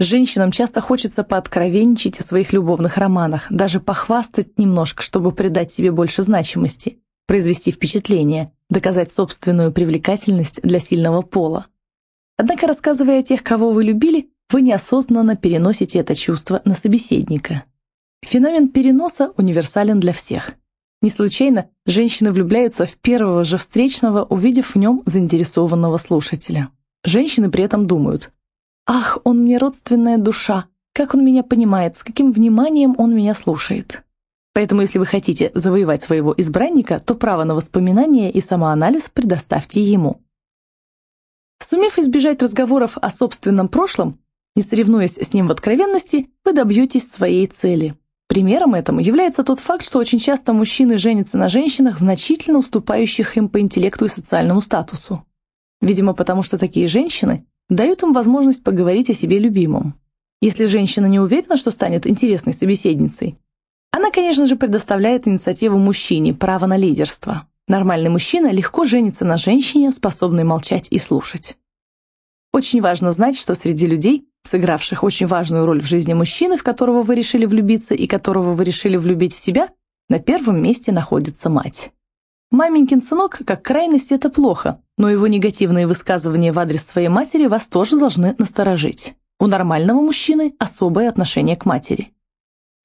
Женщинам часто хочется пооткровенничать о своих любовных романах, даже похвастать немножко, чтобы придать себе больше значимости, произвести впечатление, доказать собственную привлекательность для сильного пола. Однако, рассказывая о тех, кого вы любили, вы неосознанно переносите это чувство на собеседника. Феномен переноса универсален для всех. Не случайно женщины влюбляются в первого же встречного, увидев в нем заинтересованного слушателя. Женщины при этом думают «Ах, он мне родственная душа, как он меня понимает, с каким вниманием он меня слушает». Поэтому если вы хотите завоевать своего избранника, то право на воспоминания и самоанализ предоставьте ему. Сумев избежать разговоров о собственном прошлом, не соревнуясь с ним в откровенности, вы добьетесь своей цели. Примером этому является тот факт, что очень часто мужчины женятся на женщинах, значительно уступающих им по интеллекту и социальному статусу. Видимо, потому что такие женщины дают им возможность поговорить о себе любимом. Если женщина не уверена, что станет интересной собеседницей, она, конечно же, предоставляет инициативу мужчине, право на лидерство. Нормальный мужчина легко женится на женщине, способной молчать и слушать. Очень важно знать, что среди людей, сыгравших очень важную роль в жизни мужчины, в которого вы решили влюбиться и которого вы решили влюбить в себя, на первом месте находится мать. Маменькин сынок, как крайность, это плохо, но его негативные высказывания в адрес своей матери вас тоже должны насторожить. У нормального мужчины особое отношение к матери.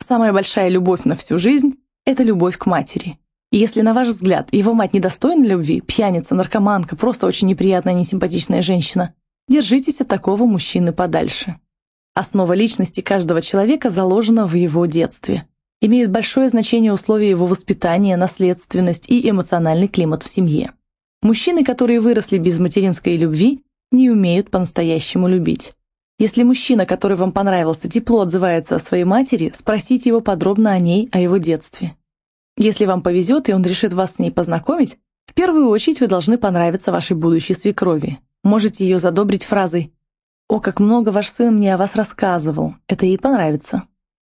Самая большая любовь на всю жизнь – это любовь к матери. Если, на ваш взгляд, его мать недостойна любви, пьяница, наркоманка, просто очень неприятная, несимпатичная женщина, держитесь от такого мужчины подальше. Основа личности каждого человека заложена в его детстве. Имеют большое значение условия его воспитания, наследственность и эмоциональный климат в семье. Мужчины, которые выросли без материнской любви, не умеют по-настоящему любить. Если мужчина, который вам понравился, тепло отзывается о своей матери, спросите его подробно о ней, о его детстве. Если вам повезет, и он решит вас с ней познакомить, в первую очередь вы должны понравиться вашей будущей свекрови. Можете ее задобрить фразой «О, как много ваш сын мне о вас рассказывал, это ей понравится».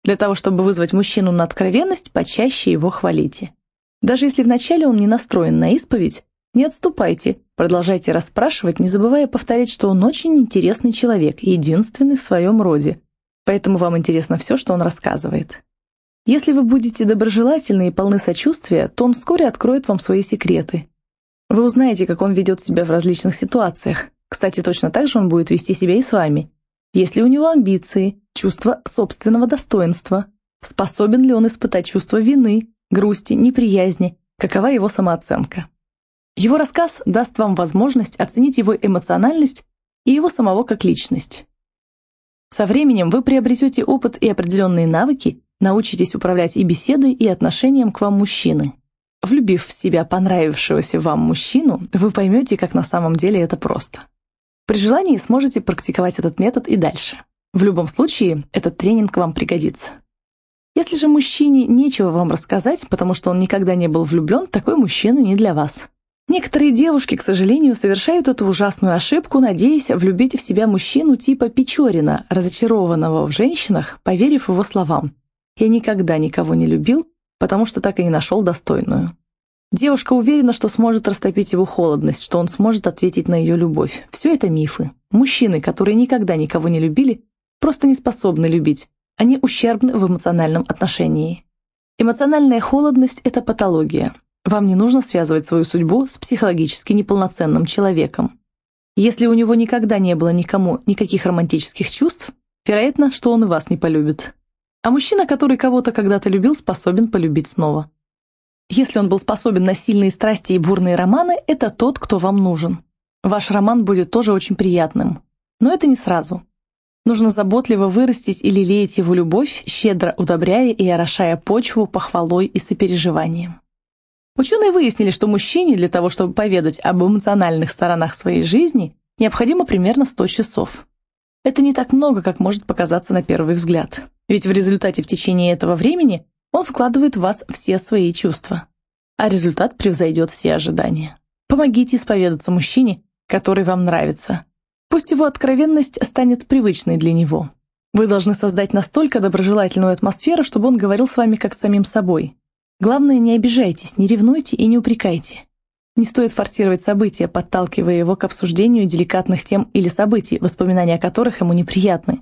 Для того, чтобы вызвать мужчину на откровенность, почаще его хвалите. Даже если вначале он не настроен на исповедь, не отступайте, продолжайте расспрашивать, не забывая повторять, что он очень интересный человек единственный в своем роде, поэтому вам интересно все, что он рассказывает. Если вы будете доброжелательны и полны сочувствия, то он вскоре откроет вам свои секреты. Вы узнаете, как он ведет себя в различных ситуациях. Кстати, точно так же он будет вести себя и с вами. Есть ли у него амбиции, чувство собственного достоинства? Способен ли он испытать чувство вины, грусти, неприязни? Какова его самооценка? Его рассказ даст вам возможность оценить его эмоциональность и его самого как личность. Со временем вы приобретете опыт и определенные навыки, научитесь управлять и беседой, и отношением к вам мужчины. Влюбив в себя понравившегося вам мужчину, вы поймете, как на самом деле это просто. При желании сможете практиковать этот метод и дальше. В любом случае, этот тренинг вам пригодится. Если же мужчине нечего вам рассказать, потому что он никогда не был влюблен, такой мужчина не для вас. Некоторые девушки, к сожалению, совершают эту ужасную ошибку, надеясь влюбить в себя мужчину типа Печорина, разочарованного в женщинах, поверив его словам. «Я никогда никого не любил, потому что так и не нашел достойную». Девушка уверена, что сможет растопить его холодность, что он сможет ответить на ее любовь. Все это мифы. Мужчины, которые никогда никого не любили, просто не способны любить. Они ущербны в эмоциональном отношении. Эмоциональная холодность – это патология. Вам не нужно связывать свою судьбу с психологически неполноценным человеком. Если у него никогда не было никому никаких романтических чувств, вероятно, что он и вас не полюбит. А мужчина, который кого-то когда-то любил, способен полюбить снова. Если он был способен на сильные страсти и бурные романы, это тот, кто вам нужен. Ваш роман будет тоже очень приятным. Но это не сразу. Нужно заботливо вырастить и лелеять его любовь, щедро удобряя и орошая почву похвалой и сопереживанием. Ученые выяснили, что мужчине для того, чтобы поведать об эмоциональных сторонах своей жизни, необходимо примерно 100 часов. Это не так много, как может показаться на первый взгляд. Ведь в результате в течение этого времени он вкладывает в вас все свои чувства. А результат превзойдет все ожидания. Помогите исповедаться мужчине, который вам нравится. Пусть его откровенность станет привычной для него. Вы должны создать настолько доброжелательную атмосферу, чтобы он говорил с вами как с самим собой, Главное, не обижайтесь, не ревнуйте и не упрекайте. Не стоит форсировать события, подталкивая его к обсуждению деликатных тем или событий, воспоминания о которых ему неприятны.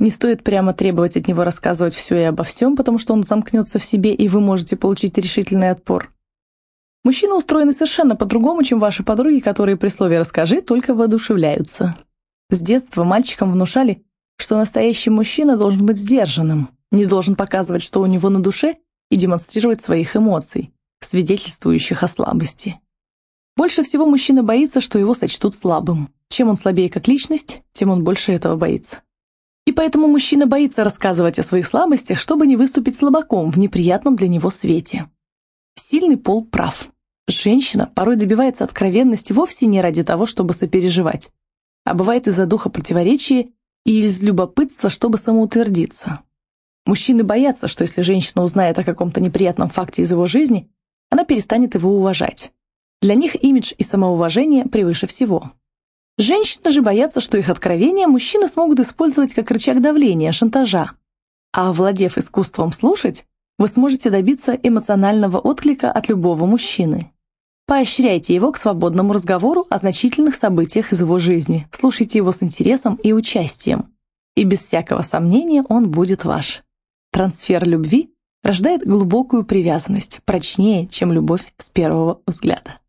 Не стоит прямо требовать от него рассказывать все и обо всем, потому что он замкнется в себе, и вы можете получить решительный отпор. Мужчины устроены совершенно по-другому, чем ваши подруги, которые при слове «расскажи» только воодушевляются. С детства мальчикам внушали, что настоящий мужчина должен быть сдержанным, не должен показывать, что у него на душе, и демонстрировать своих эмоций, свидетельствующих о слабости. Больше всего мужчина боится, что его сочтут слабым. Чем он слабее как личность, тем он больше этого боится. И поэтому мужчина боится рассказывать о своих слабостях, чтобы не выступить слабаком в неприятном для него свете. Сильный пол прав. Женщина порой добивается откровенности вовсе не ради того, чтобы сопереживать, а бывает из-за духа противоречия и из любопытства, чтобы самоутвердиться. Мужчины боятся, что если женщина узнает о каком-то неприятном факте из его жизни, она перестанет его уважать. Для них имидж и самоуважение превыше всего. Женщины же боятся, что их откровения мужчины смогут использовать как рычаг давления, шантажа. А овладев искусством слушать, вы сможете добиться эмоционального отклика от любого мужчины. Поощряйте его к свободному разговору о значительных событиях из его жизни, слушайте его с интересом и участием. И без всякого сомнения он будет ваш. Трансфер любви рождает глубокую привязанность, прочнее, чем любовь с первого взгляда.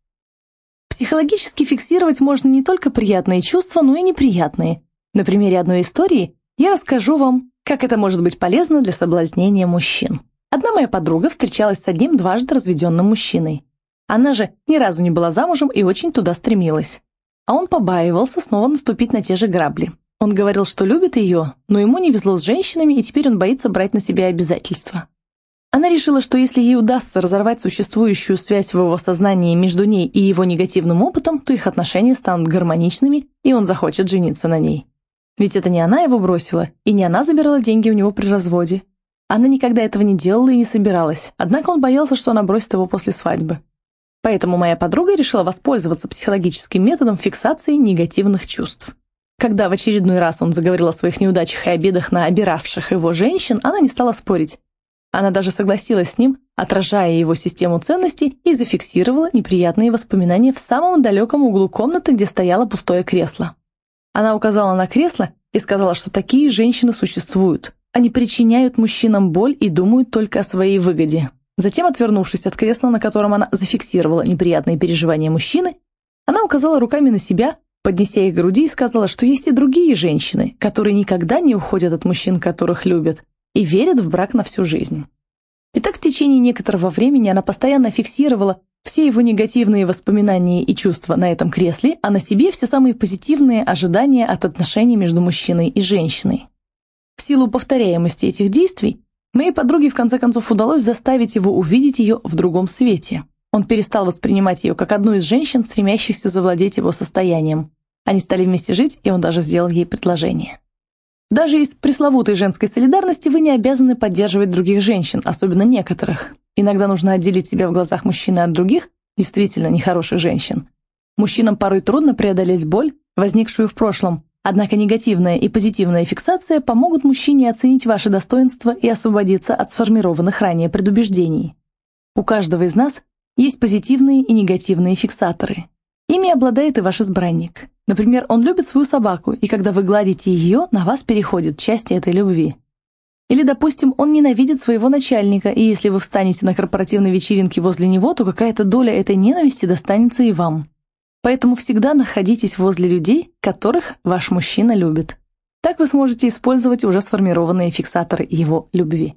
Психологически фиксировать можно не только приятные чувства, но и неприятные. На примере одной истории я расскажу вам, как это может быть полезно для соблазнения мужчин. Одна моя подруга встречалась с одним дважды разведенным мужчиной. Она же ни разу не была замужем и очень туда стремилась. А он побаивался снова наступить на те же грабли. Он говорил, что любит ее, но ему не везло с женщинами, и теперь он боится брать на себя обязательства. Она решила, что если ей удастся разорвать существующую связь в его сознании между ней и его негативным опытом, то их отношения станут гармоничными, и он захочет жениться на ней. Ведь это не она его бросила, и не она забирала деньги у него при разводе. Она никогда этого не делала и не собиралась, однако он боялся, что она бросит его после свадьбы. Поэтому моя подруга решила воспользоваться психологическим методом фиксации негативных чувств. Когда в очередной раз он заговорил о своих неудачах и обидах на обиравших его женщин, она не стала спорить. Она даже согласилась с ним, отражая его систему ценностей и зафиксировала неприятные воспоминания в самом далеком углу комнаты, где стояло пустое кресло. Она указала на кресло и сказала, что такие женщины существуют. Они причиняют мужчинам боль и думают только о своей выгоде. Затем, отвернувшись от кресла, на котором она зафиксировала неприятные переживания мужчины, она указала руками на себя, поднеся их к груди и сказала, что есть и другие женщины, которые никогда не уходят от мужчин, которых любят, и верят в брак на всю жизнь. И так в течение некоторого времени она постоянно фиксировала все его негативные воспоминания и чувства на этом кресле, а на себе все самые позитивные ожидания от отношений между мужчиной и женщиной. В силу повторяемости этих действий, моей подруге в конце концов удалось заставить его увидеть ее в другом свете. Он перестал воспринимать ее как одну из женщин, стремящихся завладеть его состоянием. Они стали вместе жить, и он даже сделал ей предложение. Даже из пресловутой женской солидарности вы не обязаны поддерживать других женщин, особенно некоторых. Иногда нужно отделить себя в глазах мужчины от других, действительно нехороших женщин. Мужчинам порой трудно преодолеть боль, возникшую в прошлом, однако негативная и позитивная фиксация помогут мужчине оценить ваши достоинства и освободиться от сформированных ранее предубеждений. У каждого из нас есть позитивные и негативные фиксаторы. Ими обладает и ваш избранник. Например, он любит свою собаку, и когда вы гладите ее, на вас переходит часть этой любви. Или, допустим, он ненавидит своего начальника, и если вы встанете на корпоративной вечеринке возле него, то какая-то доля этой ненависти достанется и вам. Поэтому всегда находитесь возле людей, которых ваш мужчина любит. Так вы сможете использовать уже сформированные фиксаторы его любви.